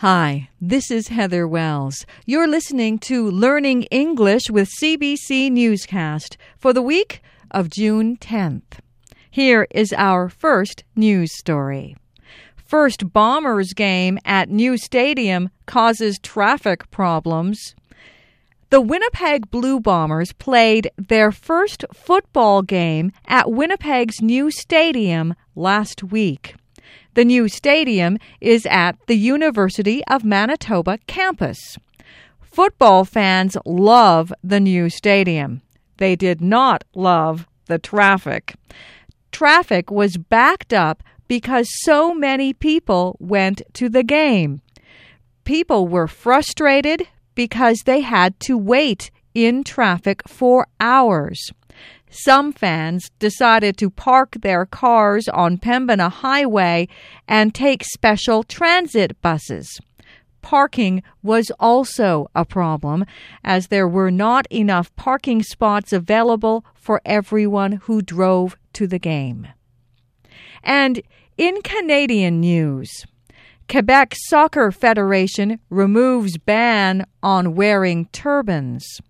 Hi, this is Heather Wells. You're listening to Learning English with CBC Newscast for the week of June 10th. Here is our first news story. First Bombers game at new stadium causes traffic problems. The Winnipeg Blue Bombers played their first football game at Winnipeg's new stadium last week. The new stadium is at the University of Manitoba campus. Football fans love the new stadium. They did not love the traffic. Traffic was backed up because so many people went to the game. People were frustrated because they had to wait in traffic for hours. Some fans decided to park their cars on Pembina Highway and take special transit buses. Parking was also a problem, as there were not enough parking spots available for everyone who drove to the game. And in Canadian news, Quebec Soccer Federation removes ban on wearing turbans.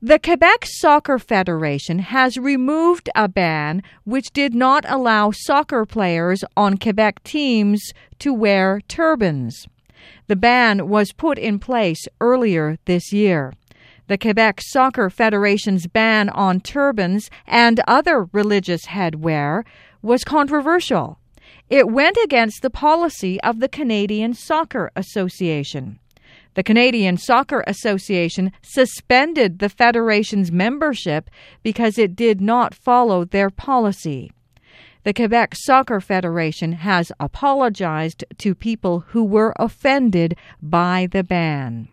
The Quebec Soccer Federation has removed a ban which did not allow soccer players on Quebec teams to wear turbans. The ban was put in place earlier this year. The Quebec Soccer Federation's ban on turbans and other religious headwear was controversial. It went against the policy of the Canadian Soccer Association. The Canadian Soccer Association suspended the Federation's membership because it did not follow their policy. The Quebec Soccer Federation has apologized to people who were offended by the ban.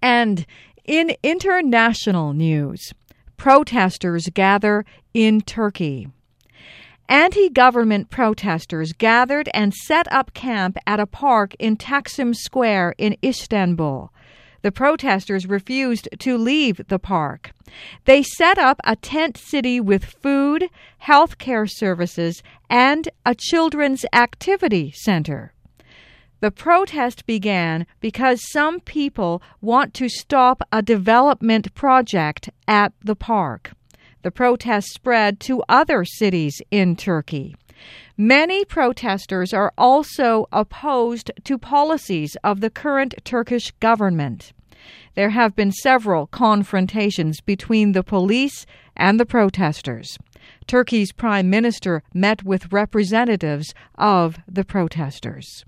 And in international news, protesters gather in Turkey. Anti government protesters gathered and set up camp at a park in Taksim Square in Istanbul. The protesters refused to leave the park. They set up a tent city with food, health care services, and a children's activity center. The protest began because some people want to stop a development project at the park. The protest spread to other cities in Turkey. Many protesters are also opposed to policies of the current Turkish government. There have been several confrontations between the police and the protesters. Turkey's prime minister met with representatives of the protesters.